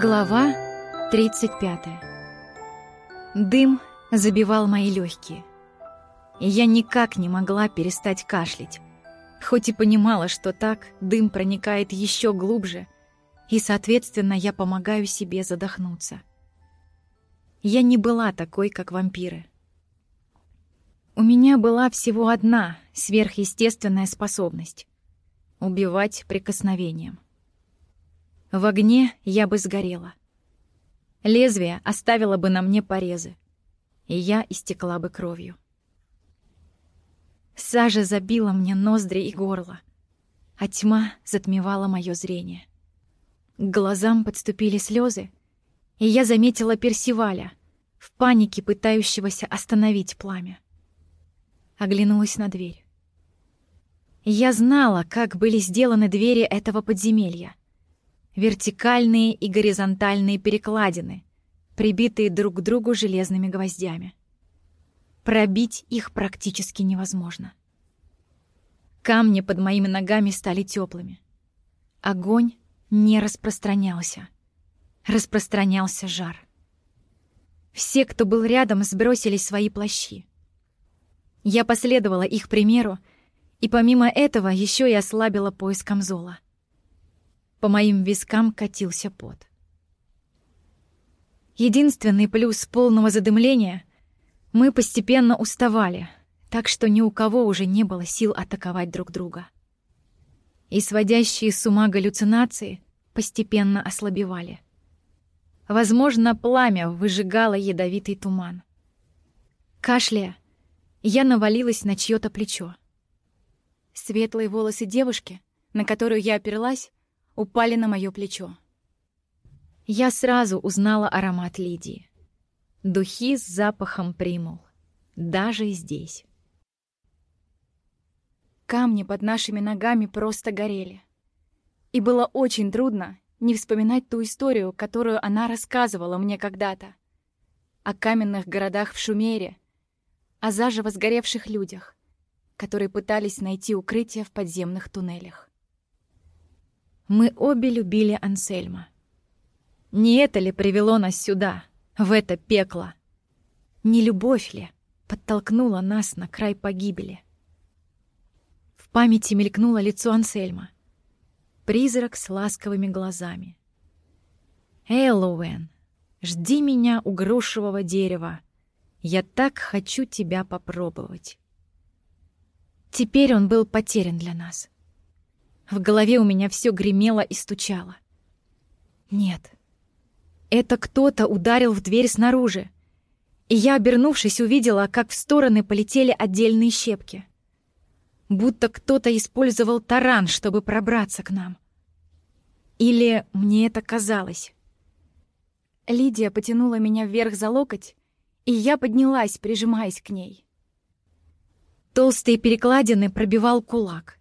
Глава 35 Дым забивал мои легкие. И я никак не могла перестать кашлять. Хоть и понимала, что так дым проникает еще глубже, и, соответственно, я помогаю себе задохнуться. Я не была такой, как вампиры. У меня была всего одна сверхъестественная способность — убивать прикосновением. В огне я бы сгорела. Лезвие оставило бы на мне порезы, и я истекла бы кровью. Сажа забила мне ноздри и горло, а тьма затмевала мое зрение. К глазам подступили слезы, и я заметила Персиваля, в панике пытающегося остановить пламя. Оглянулась на дверь. Я знала, как были сделаны двери этого подземелья. Вертикальные и горизонтальные перекладины, прибитые друг к другу железными гвоздями. Пробить их практически невозможно. Камни под моими ногами стали теплыми. Огонь не распространялся. Распространялся жар. Все, кто был рядом, сбросили свои плащи. Я последовала их примеру, и помимо этого еще и ослабила пояс камзола. По моим вискам катился пот. Единственный плюс полного задымления — мы постепенно уставали, так что ни у кого уже не было сил атаковать друг друга. И сводящие с ума галлюцинации постепенно ослабевали. Возможно, пламя выжигало ядовитый туман. Кашляя, я навалилась на чьё-то плечо. Светлые волосы девушки, на которую я оперлась, упали на моё плечо. Я сразу узнала аромат Лидии. Духи с запахом примул. Даже здесь. Камни под нашими ногами просто горели. И было очень трудно не вспоминать ту историю, которую она рассказывала мне когда-то. О каменных городах в Шумере, о заживо сгоревших людях, которые пытались найти укрытие в подземных туннелях. Мы обе любили Ансельма. Не это ли привело нас сюда, в это пекло? Не любовь ли подтолкнула нас на край погибели? В памяти мелькнуло лицо Ансельма. Призрак с ласковыми глазами. «Эллоуэн, жди меня у грушевого дерева. Я так хочу тебя попробовать». Теперь он был потерян для нас. В голове у меня все гремело и стучало. Нет, это кто-то ударил в дверь снаружи. И я, обернувшись, увидела, как в стороны полетели отдельные щепки. Будто кто-то использовал таран, чтобы пробраться к нам. Или мне это казалось. Лидия потянула меня вверх за локоть, и я поднялась, прижимаясь к ней. Толстые перекладины пробивал кулак.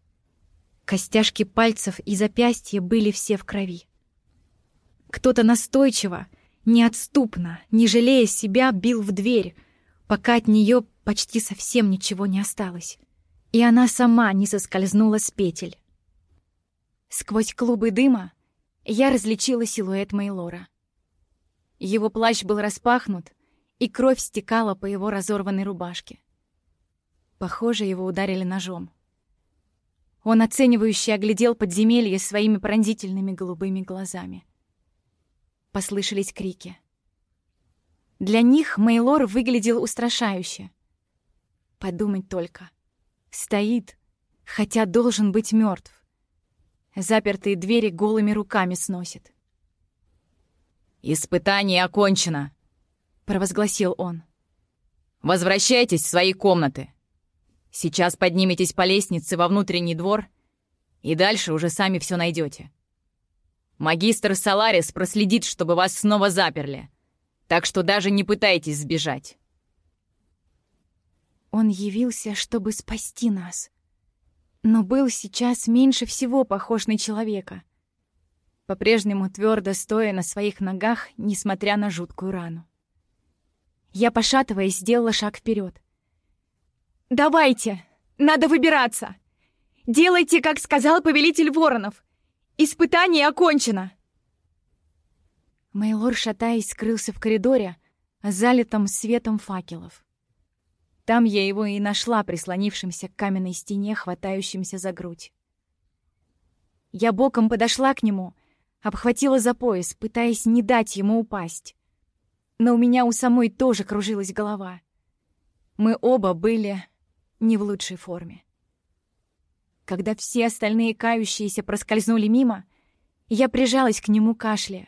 Костяшки пальцев и запястья были все в крови. Кто-то настойчиво, неотступно, не жалея себя, бил в дверь, пока от нее почти совсем ничего не осталось. И она сама не соскользнула с петель. Сквозь клубы дыма я различила силуэт Мейлора. Его плащ был распахнут, и кровь стекала по его разорванной рубашке. Похоже, его ударили ножом. Он оценивающе оглядел подземелье своими пронзительными голубыми глазами. Послышались крики. Для них Мейлор выглядел устрашающе. Подумать только. Стоит, хотя должен быть мертв. Запертые двери голыми руками сносит. «Испытание окончено», — провозгласил он. «Возвращайтесь в свои комнаты. Сейчас подниметесь по лестнице во внутренний двор, и дальше уже сами все найдете. Магистр Саларис проследит, чтобы вас снова заперли. Так что даже не пытайтесь сбежать. Он явился, чтобы спасти нас. Но был сейчас меньше всего похож на человека. По-прежнему твердо стоя на своих ногах, несмотря на жуткую рану. Я, пошатываясь, сделала шаг вперед. «Давайте! Надо выбираться! Делайте, как сказал повелитель воронов! Испытание окончено!» Мейлор, шатаясь, скрылся в коридоре, залитом светом факелов. Там я его и нашла, прислонившимся к каменной стене, хватающимся за грудь. Я боком подошла к нему, обхватила за пояс, пытаясь не дать ему упасть. Но у меня у самой тоже кружилась голова. Мы оба были не в лучшей форме. Когда все остальные кающиеся проскользнули мимо, я прижалась к нему кашляя.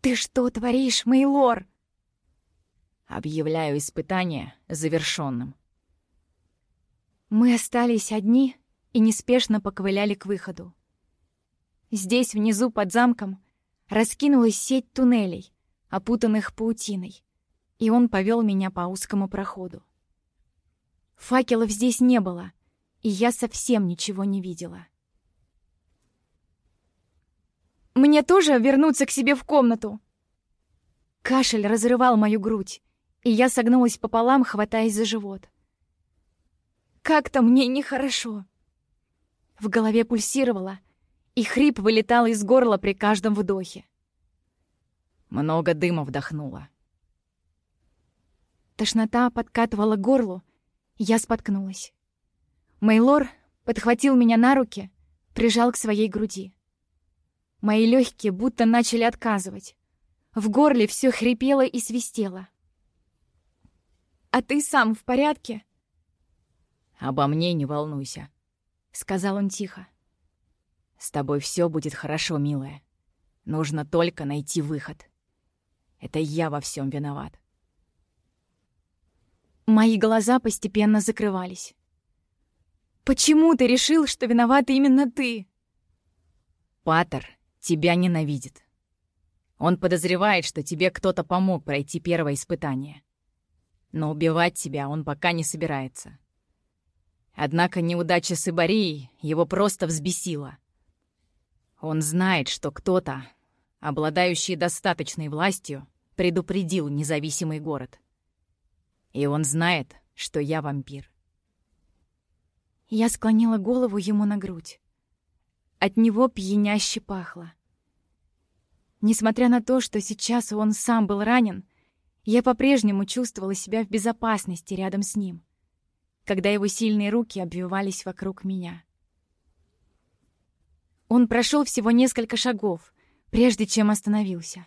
«Ты что творишь, Мейлор?» Объявляю испытание завершенным. Мы остались одни и неспешно поковыляли к выходу. Здесь, внизу, под замком, раскинулась сеть туннелей, опутанных паутиной, и он повел меня по узкому проходу. Факелов здесь не было, и я совсем ничего не видела. «Мне тоже вернуться к себе в комнату?» Кашель разрывал мою грудь, и я согнулась пополам, хватаясь за живот. «Как-то мне нехорошо». В голове пульсировало, и хрип вылетал из горла при каждом вдохе. Много дыма вдохнула. Тошнота подкатывала горлу, я споткнулась. Мейлор подхватил меня на руки, прижал к своей груди. Мои легкие будто начали отказывать. В горле все хрипело и свистело. «А ты сам в порядке?» «Обо мне не волнуйся», — сказал он тихо. «С тобой все будет хорошо, милая. Нужно только найти выход. Это я во всем виноват». Мои глаза постепенно закрывались. «Почему ты решил, что виноват именно ты?» «Паттер тебя ненавидит. Он подозревает, что тебе кто-то помог пройти первое испытание но убивать тебя он пока не собирается. Однако неудача с Ибарией его просто взбесила. Он знает, что кто-то, обладающий достаточной властью, предупредил независимый город. И он знает, что я вампир. Я склонила голову ему на грудь. От него пьяняще пахло. Несмотря на то, что сейчас он сам был ранен, я по-прежнему чувствовала себя в безопасности рядом с ним, когда его сильные руки обвивались вокруг меня. Он прошел всего несколько шагов, прежде чем остановился.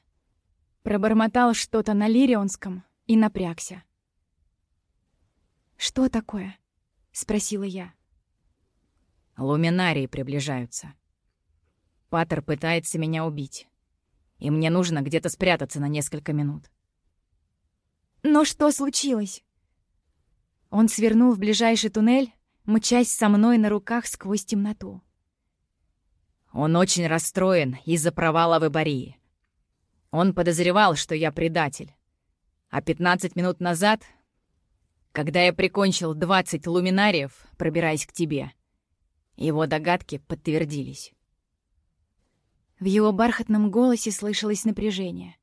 Пробормотал что-то на лирионском и напрягся. «Что такое?» — спросила я. Луминарии приближаются. Паттер пытается меня убить, и мне нужно где-то спрятаться на несколько минут. Но что случилось? Он свернул в ближайший туннель, мчась со мной на руках сквозь темноту. Он очень расстроен из-за провала в Эбарии. Он подозревал, что я предатель. А 15 минут назад, когда я прикончил 20 луминариев, пробираясь к тебе, его догадки подтвердились. В его бархатном голосе слышалось напряжение.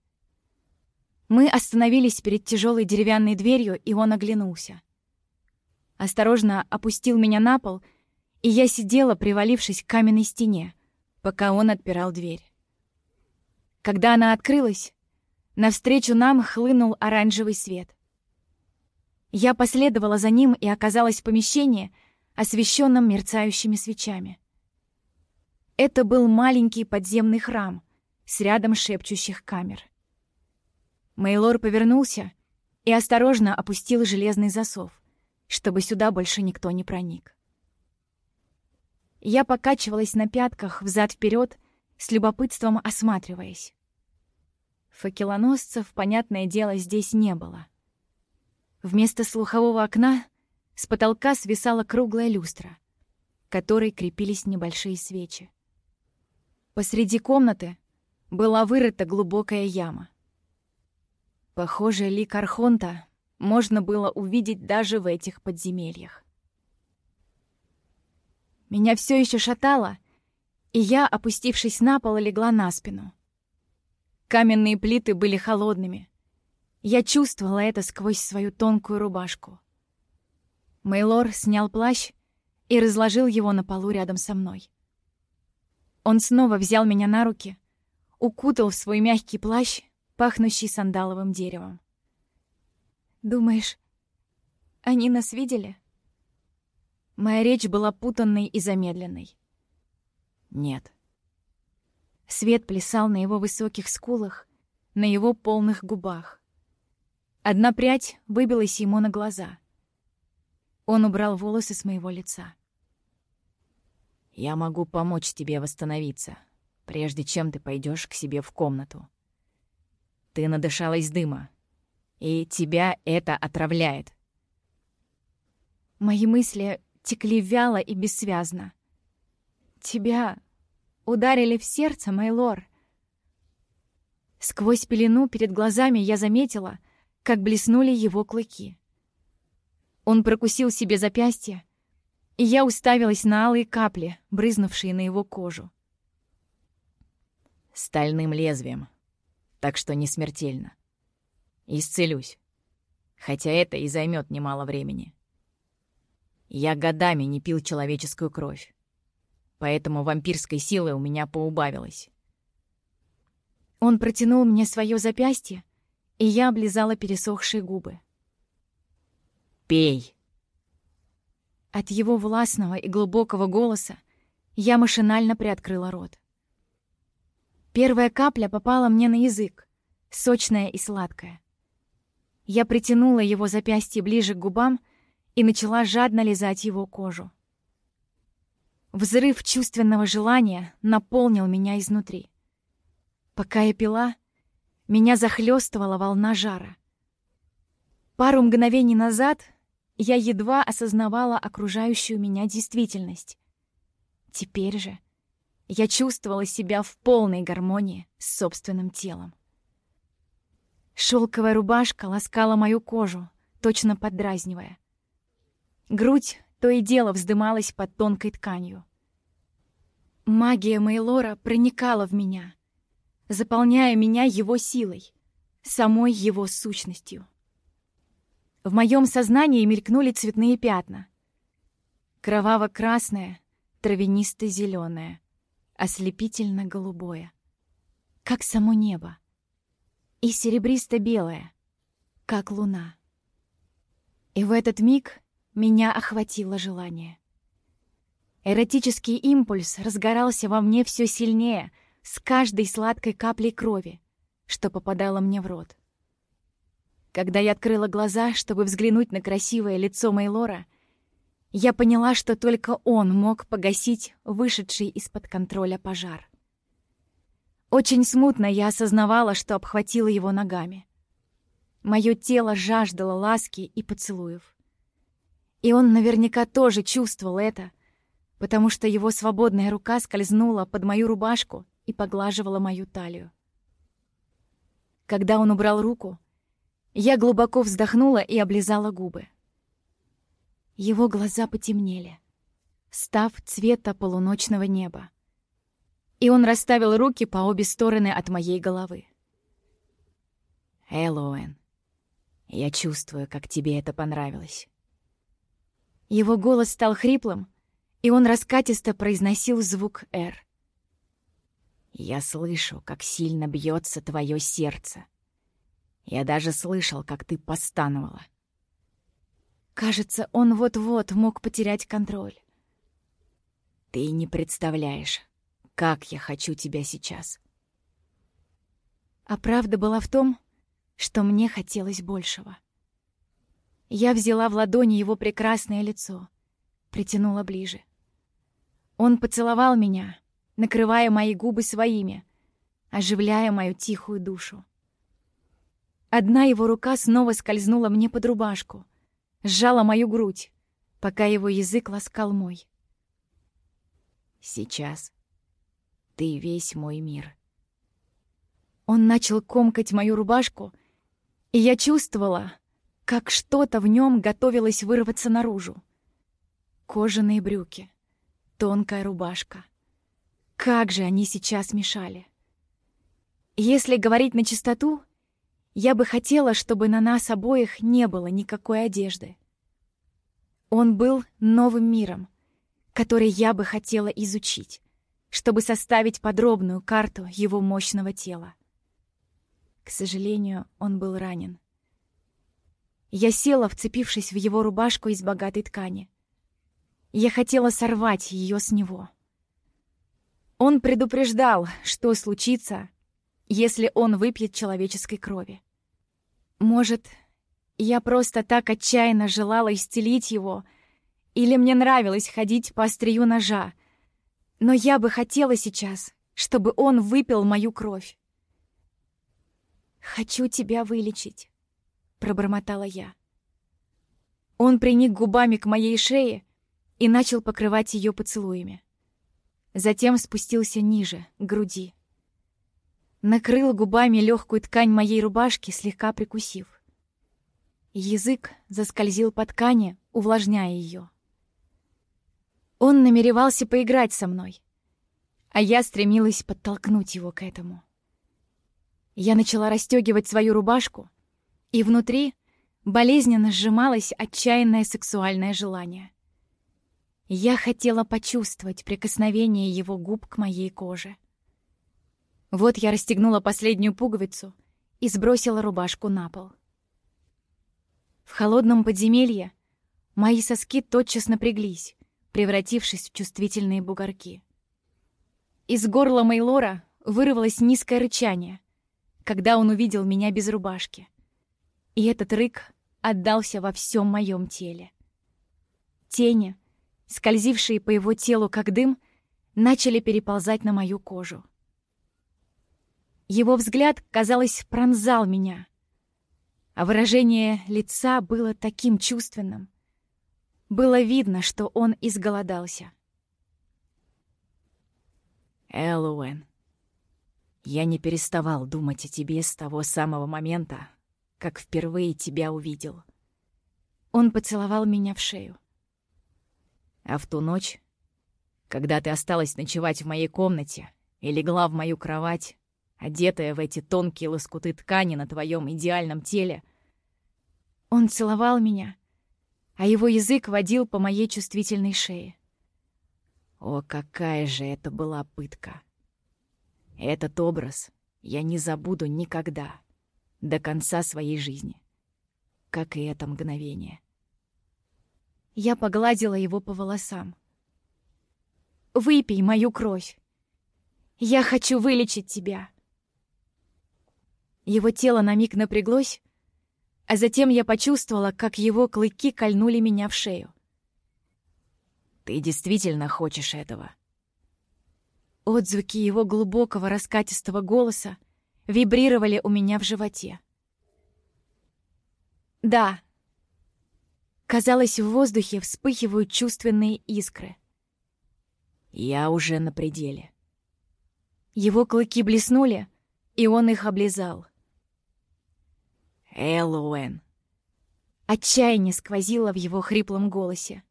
Мы остановились перед тяжелой деревянной дверью, и он оглянулся. Осторожно опустил меня на пол, и я сидела, привалившись к каменной стене, пока он отпирал дверь. Когда она открылась, навстречу нам хлынул оранжевый свет. Я последовала за ним и оказалась в помещении, освещенном мерцающими свечами. Это был маленький подземный храм с рядом шепчущих камер. Мейлор повернулся и осторожно опустил железный засов, чтобы сюда больше никто не проник. Я покачивалась на пятках взад вперед, с любопытством осматриваясь. Факелоносцев, понятное дело, здесь не было. Вместо слухового окна с потолка свисала круглая люстра, к которой крепились небольшие свечи. Посреди комнаты была вырыта глубокая яма. Похоже, лик Архонта можно было увидеть даже в этих подземельях. Меня все еще шатало, и я, опустившись на пол, легла на спину. Каменные плиты были холодными. Я чувствовала это сквозь свою тонкую рубашку. Мейлор снял плащ и разложил его на полу рядом со мной. Он снова взял меня на руки, укутал в свой мягкий плащ, пахнущий сандаловым деревом. «Думаешь, они нас видели?» Моя речь была путанной и замедленной. «Нет». Свет плясал на его высоких скулах, на его полных губах. Одна прядь выбилась ему на глаза. Он убрал волосы с моего лица. «Я могу помочь тебе восстановиться, прежде чем ты пойдешь к себе в комнату. Ты надышалась дыма, и тебя это отравляет». Мои мысли текли вяло и бессвязно. «Тебя ударили в сердце, Мейлор!» Сквозь пелену перед глазами я заметила, как блеснули его клыки. Он прокусил себе запястье, и я уставилась на алые капли, брызнувшие на его кожу. Стальным лезвием, так что не смертельно. Исцелюсь, хотя это и займет немало времени. Я годами не пил человеческую кровь, поэтому вампирской силы у меня поубавилось. Он протянул мне свое запястье, и я облизала пересохшие губы. «Пей!» От его властного и глубокого голоса я машинально приоткрыла рот. Первая капля попала мне на язык, сочная и сладкая. Я притянула его запястье ближе к губам и начала жадно лизать его кожу. Взрыв чувственного желания наполнил меня изнутри. Пока я пила, меня захлестывала волна жара. Пару мгновений назад я едва осознавала окружающую меня действительность. Теперь же я чувствовала себя в полной гармонии с собственным телом. Шелковая рубашка ласкала мою кожу, точно поддразнивая. Грудь то и дело вздымалась под тонкой тканью. Магия Мейлора проникала в меня, заполняя меня его силой, самой его сущностью. В моем сознании мелькнули цветные пятна. Кроваво-красное, травянисто-зеленое, ослепительно-голубое, как само небо, и серебристо-белое, как луна. И в этот миг меня охватило желание. Эротический импульс разгорался во мне все сильнее с каждой сладкой каплей крови, что попадало мне в рот. Когда я открыла глаза, чтобы взглянуть на красивое лицо Мейлора, я поняла, что только он мог погасить вышедший из-под контроля пожар. Очень смутно я осознавала, что обхватила его ногами. Мое тело жаждало ласки и поцелуев. И он наверняка тоже чувствовал это, потому что его свободная рука скользнула под мою рубашку и поглаживала мою талию. Когда он убрал руку, я глубоко вздохнула и облизала губы. Его глаза потемнели, став цвета полуночного неба. И он расставил руки по обе стороны от моей головы. «Элоэн, я чувствую, как тебе это понравилось». Его голос стал хриплым, и он раскатисто произносил звук «Р». «Я слышу, как сильно бьется твое сердце. Я даже слышал, как ты постановала. Кажется, он вот-вот мог потерять контроль. Ты не представляешь, как я хочу тебя сейчас. А правда была в том, что мне хотелось большего. Я взяла в ладони его прекрасное лицо, притянула ближе. Он поцеловал меня, накрывая мои губы своими, оживляя мою тихую душу. Одна его рука снова скользнула мне под рубашку, сжала мою грудь, пока его язык ласкал мой. «Сейчас ты весь мой мир». Он начал комкать мою рубашку, и я чувствовала, как что-то в нем готовилось вырваться наружу. Кожаные брюки, тонкая рубашка. Как же они сейчас мешали. Если говорить на чистоту, я бы хотела, чтобы на нас обоих не было никакой одежды. Он был новым миром, который я бы хотела изучить, чтобы составить подробную карту его мощного тела. К сожалению, он был ранен. Я села, вцепившись в его рубашку из богатой ткани. Я хотела сорвать ее с него. Он предупреждал, что случится, если он выпьет человеческой крови. Может, я просто так отчаянно желала исцелить его, или мне нравилось ходить по острию ножа, но я бы хотела сейчас, чтобы он выпил мою кровь. «Хочу тебя вылечить», — пробормотала я. Он приник губами к моей шее и начал покрывать ее поцелуями. Затем спустился ниже, к груди. Накрыл губами легкую ткань моей рубашки, слегка прикусив. Язык заскользил по ткани, увлажняя ее. Он намеревался поиграть со мной, а я стремилась подтолкнуть его к этому. Я начала расстегивать свою рубашку, и внутри болезненно сжималось отчаянное сексуальное желание. Я хотела почувствовать прикосновение его губ к моей коже. Вот я расстегнула последнюю пуговицу и сбросила рубашку на пол. В холодном подземелье мои соски тотчас напряглись, превратившись в чувствительные бугорки. Из горла Мейлора вырвалось низкое рычание, когда он увидел меня без рубашки. И этот рык отдался во всем моем теле. Тени, скользившие по его телу как дым, начали переползать на мою кожу. Его взгляд, казалось, пронзал меня, а выражение лица было таким чувственным. Было видно, что он изголодался. Эллоуэн, я не переставал думать о тебе с того самого момента, как впервые тебя увидел. Он поцеловал меня в шею. А в ту ночь, когда ты осталась ночевать в моей комнате и легла в мою кровать, одетая в эти тонкие лоскуты ткани на твоем идеальном теле, он целовал меня, а его язык водил по моей чувствительной шее. О, какая же это была пытка! Этот образ я не забуду никогда, до конца своей жизни, как и это мгновение. Я погладила его по волосам. «Выпей мою кровь! Я хочу вылечить тебя!» Его тело на миг напряглось, а затем я почувствовала, как его клыки кольнули меня в шею. «Ты действительно хочешь этого?» Отзвуки его глубокого раскатистого голоса вибрировали у меня в животе. «Да», Казалось, в воздухе вспыхивают чувственные искры. Я уже на пределе. Его клыки блеснули, и он их облизал. Эллоуэн. Отчаяние сквозило в его хриплом голосе.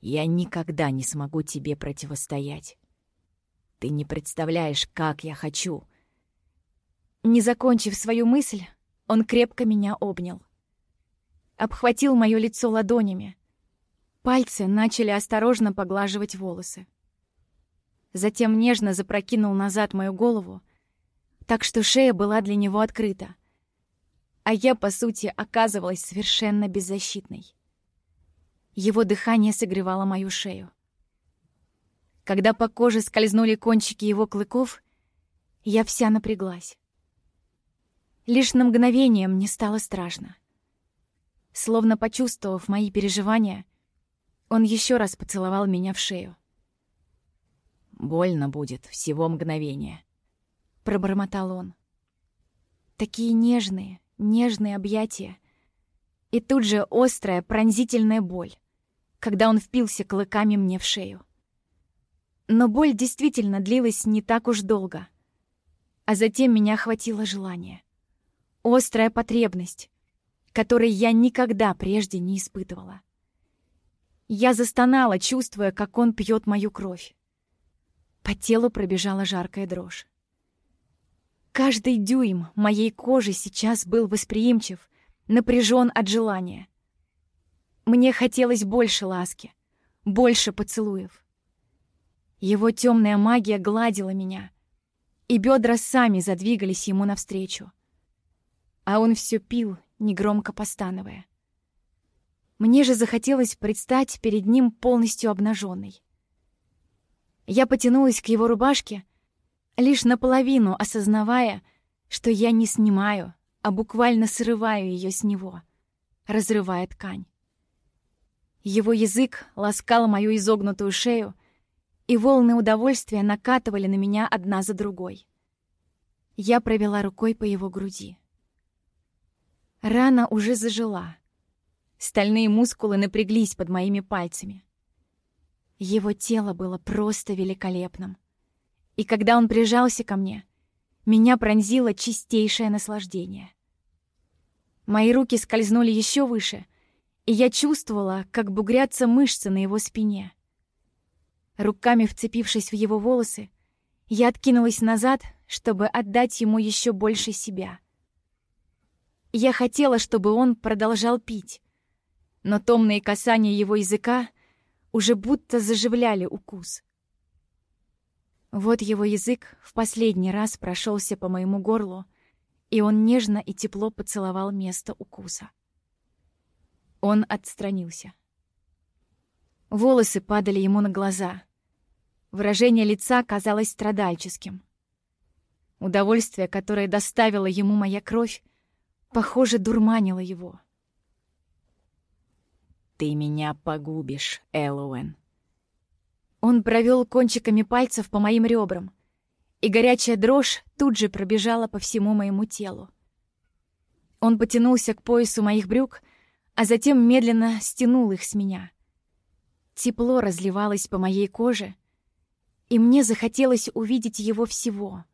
Я никогда не смогу тебе противостоять. Ты не представляешь, как я хочу. Не закончив свою мысль, он крепко меня обнял обхватил мое лицо ладонями. Пальцы начали осторожно поглаживать волосы. Затем нежно запрокинул назад мою голову, так что шея была для него открыта. А я, по сути, оказывалась совершенно беззащитной. Его дыхание согревало мою шею. Когда по коже скользнули кончики его клыков, я вся напряглась. Лишь на мгновение мне стало страшно. Словно почувствовав мои переживания, он еще раз поцеловал меня в шею. «Больно будет всего мгновение», — пробормотал он. Такие нежные, нежные объятия. И тут же острая, пронзительная боль, когда он впился клыками мне в шею. Но боль действительно длилась не так уж долго. А затем меня охватило желание. Острая потребность, которой я никогда прежде не испытывала. Я застонала, чувствуя, как он пьет мою кровь. По телу пробежала жаркая дрожь. Каждый дюйм моей кожи сейчас был восприимчив, напряжен от желания. Мне хотелось больше ласки, больше поцелуев. Его темная магия гладила меня, и бедра сами задвигались ему навстречу. А он все пил, негромко постановая. Мне же захотелось предстать перед ним полностью обнаженной. Я потянулась к его рубашке, лишь наполовину осознавая, что я не снимаю, а буквально срываю ее с него, разрывая ткань. Его язык ласкал мою изогнутую шею, и волны удовольствия накатывали на меня одна за другой. Я провела рукой по его груди. Рана уже зажила. Стальные мускулы напряглись под моими пальцами. Его тело было просто великолепным. И когда он прижался ко мне, меня пронзило чистейшее наслаждение. Мои руки скользнули еще выше, и я чувствовала, как бугрятся мышцы на его спине. Руками вцепившись в его волосы, я откинулась назад, чтобы отдать ему еще больше себя. Я хотела, чтобы он продолжал пить, но томные касания его языка уже будто заживляли укус. Вот его язык в последний раз прошелся по моему горлу, и он нежно и тепло поцеловал место укуса. Он отстранился. Волосы падали ему на глаза. Выражение лица казалось страдальческим. Удовольствие, которое доставила ему моя кровь, похоже, дурманило его. «Ты меня погубишь, Эллоуэн». Он провел кончиками пальцев по моим ребрам, и горячая дрожь тут же пробежала по всему моему телу. Он потянулся к поясу моих брюк, а затем медленно стянул их с меня. Тепло разливалось по моей коже, и мне захотелось увидеть его всего,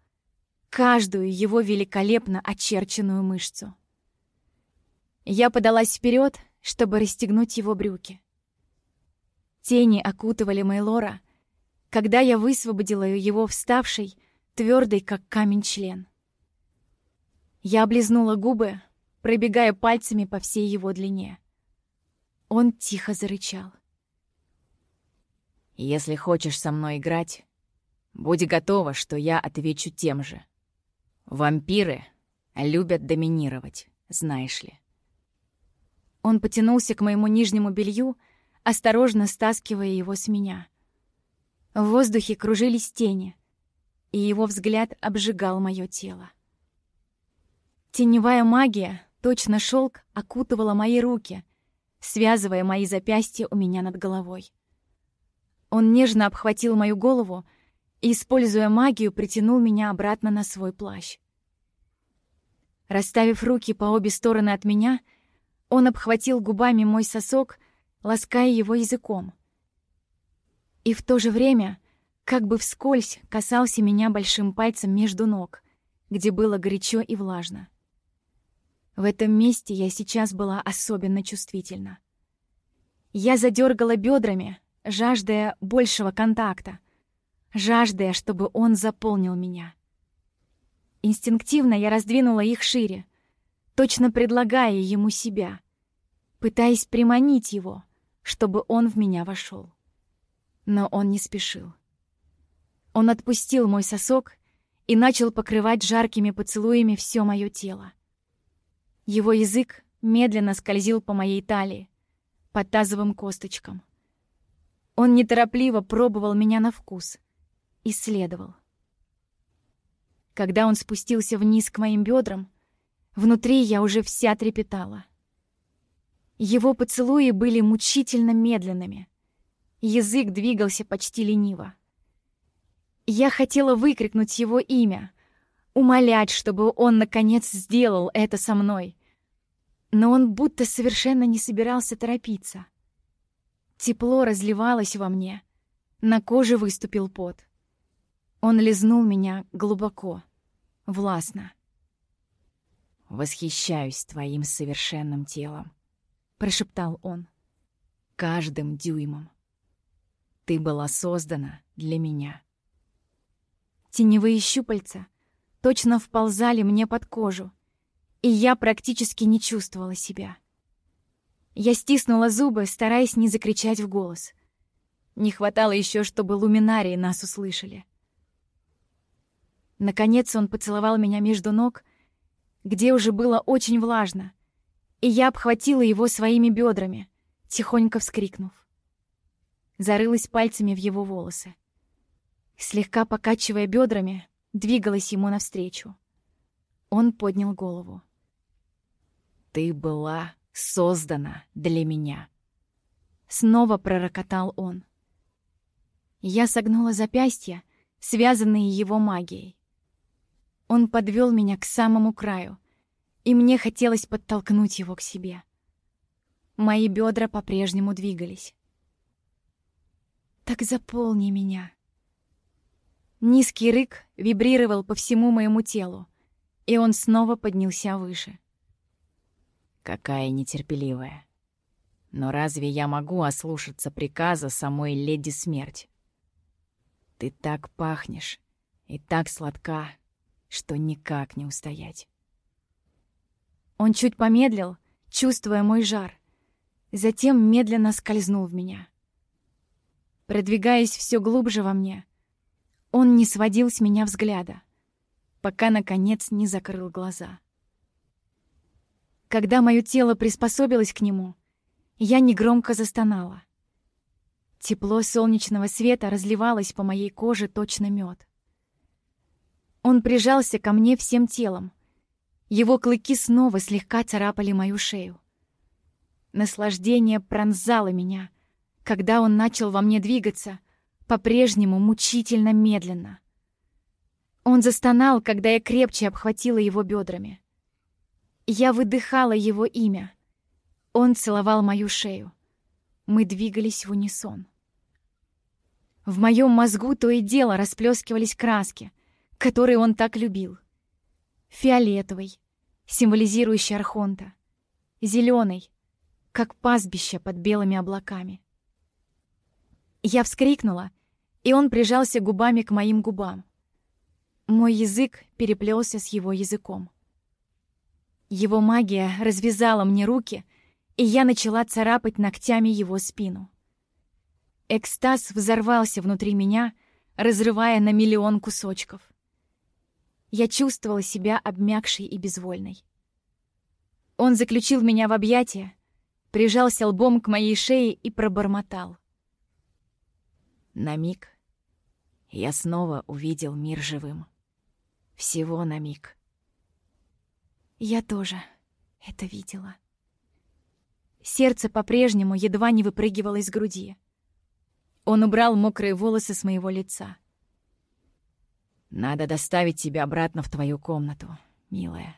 каждую его великолепно очерченную мышцу. Я подалась вперед, чтобы расстегнуть его брюки. Тени окутывали Мейлора, когда я высвободила его вставший, твердый, как камень член. Я облизнула губы, пробегая пальцами по всей его длине. Он тихо зарычал. «Если хочешь со мной играть, будь готова, что я отвечу тем же. Вампиры любят доминировать, знаешь ли». Он потянулся к моему нижнему белью, осторожно стаскивая его с меня. В воздухе кружились тени, и его взгляд обжигал мое тело. Теневая магия, точно шелк, окутывала мои руки, связывая мои запястья у меня над головой. Он нежно обхватил мою голову и, используя магию, притянул меня обратно на свой плащ. Расставив руки по обе стороны от меня — он обхватил губами мой сосок, лаская его языком. И в то же время, как бы вскользь, касался меня большим пальцем между ног, где было горячо и влажно. В этом месте я сейчас была особенно чувствительна. Я задергала бедрами, жаждая большего контакта, жаждая, чтобы он заполнил меня. Инстинктивно я раздвинула их шире, точно предлагая ему себя, пытаясь приманить его, чтобы он в меня вошел. Но он не спешил. Он отпустил мой сосок и начал покрывать жаркими поцелуями все мое тело. Его язык медленно скользил по моей талии, по тазовым косточкам. Он неторопливо пробовал меня на вкус, исследовал. Когда он спустился вниз к моим бедрам, Внутри я уже вся трепетала. Его поцелуи были мучительно медленными. Язык двигался почти лениво. Я хотела выкрикнуть его имя, умолять, чтобы он, наконец, сделал это со мной. Но он будто совершенно не собирался торопиться. Тепло разливалось во мне. На коже выступил пот. Он лизнул меня глубоко, властно. «Восхищаюсь твоим совершенным телом», — прошептал он. «Каждым дюймом. Ты была создана для меня». Теневые щупальца точно вползали мне под кожу, и я практически не чувствовала себя. Я стиснула зубы, стараясь не закричать в голос. Не хватало еще, чтобы луминарии нас услышали. Наконец он поцеловал меня между ног, где уже было очень влажно, и я обхватила его своими бедрами, тихонько вскрикнув. Зарылась пальцами в его волосы. Слегка покачивая бедрами, двигалась ему навстречу. Он поднял голову. «Ты была создана для меня», — снова пророкотал он. Я согнула запястья, связанные его магией. Он подвел меня к самому краю, и мне хотелось подтолкнуть его к себе. Мои бедра по-прежнему двигались. «Так заполни меня!» Низкий рык вибрировал по всему моему телу, и он снова поднялся выше. «Какая нетерпеливая! Но разве я могу ослушаться приказа самой Леди Смерть? Ты так пахнешь и так сладка!» Что никак не устоять. Он чуть помедлил, чувствуя мой жар, затем медленно скользнул в меня. Продвигаясь все глубже во мне, он не сводил с меня взгляда, пока, наконец, не закрыл глаза. Когда мое тело приспособилось к нему, я негромко застонала. Тепло солнечного света разливалось по моей коже точно мед. Он прижался ко мне всем телом. Его клыки снова слегка царапали мою шею. Наслаждение пронзало меня, когда он начал во мне двигаться, по-прежнему мучительно медленно. Он застонал, когда я крепче обхватила его бедрами. Я выдыхала его имя. Он целовал мою шею. Мы двигались в унисон. В моем мозгу то и дело расплескивались краски — который он так любил. Фиолетовый, символизирующий Архонта. Зеленый, как пастбище под белыми облаками. Я вскрикнула, и он прижался губами к моим губам. Мой язык переплелся с его языком. Его магия развязала мне руки, и я начала царапать ногтями его спину. Экстаз взорвался внутри меня, разрывая на миллион кусочков. Я чувствовала себя обмякшей и безвольной. Он заключил меня в объятия, прижался лбом к моей шее и пробормотал. На миг я снова увидел мир живым. Всего на миг. Я тоже это видела. Сердце по-прежнему едва не выпрыгивало из груди. Он убрал мокрые волосы с моего лица. Надо доставить тебя обратно в твою комнату, милая.